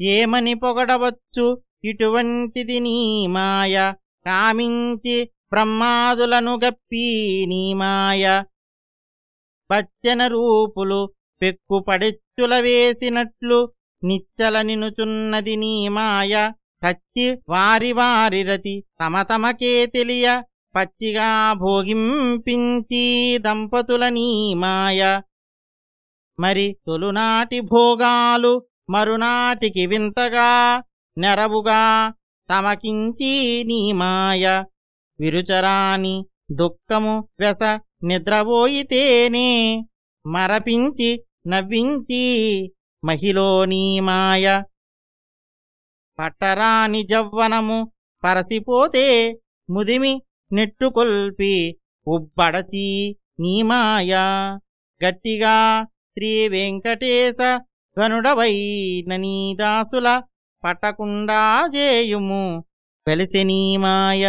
ఏమని పొగడవచ్చు? ఇటువంటిది నీ మాయ. కామించి బ్రహ్మాదులను గప్పి నీ మాయ. పచ్చన రూపులు పెక్కు పడెచ్చుల వేసినట్లు నిచ్చల నినుచున్నది నీ మాయ. కచ్చి వారి వారి రతి తమ తమకే తెలియ. పచ్చిగా భోగింపించి దంపతుల నీ మాయ. మరి తొలునాటి భోగాలు మరునాటికి వింతగా నెరవుగా తమకించి నీ మాయ. విరుచరాని దుఃఖము వెస నిద్రపోయితేనే మరపించి నవ్వించి మహిలో నీ మాయ. పట్టరాని జవ్వనము పరసిపోతే ముదిమి నెట్టుకొల్పి ఉబ్బడచి నీ మాయ. గట్టిగా శ్రీ వెంకటేశ గనుడవైన ననీదాసుల పటకుండా పట్టకుండా జేయుము వెలిసి నీ మాయ